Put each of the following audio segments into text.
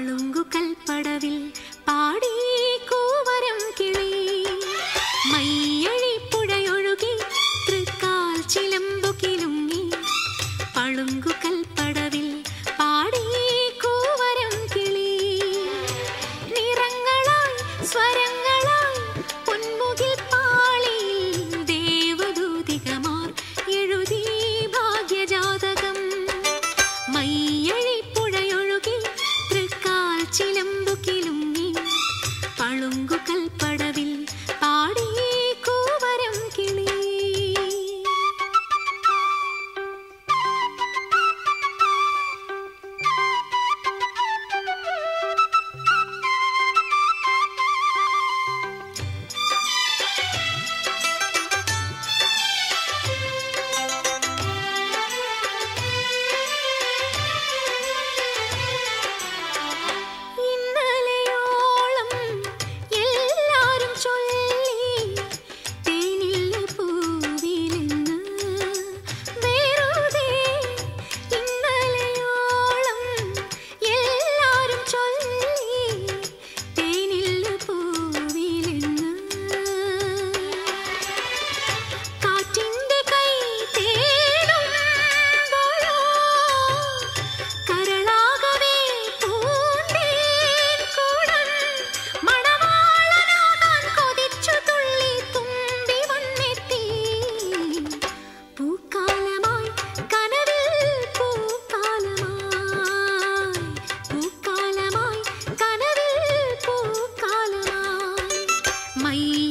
வாழும் 咪。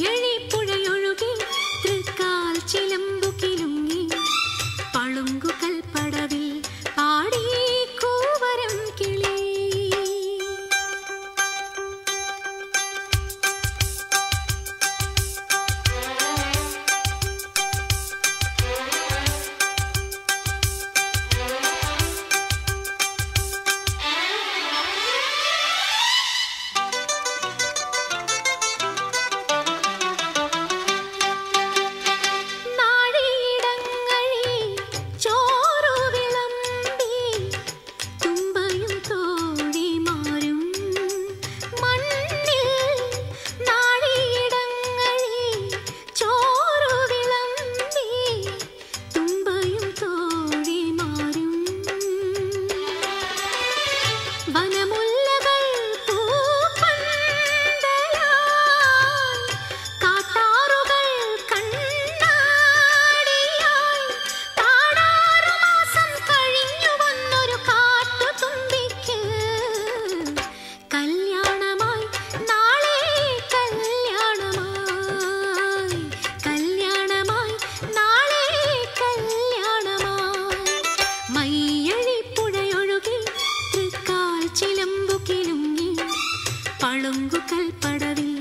படவில்லை.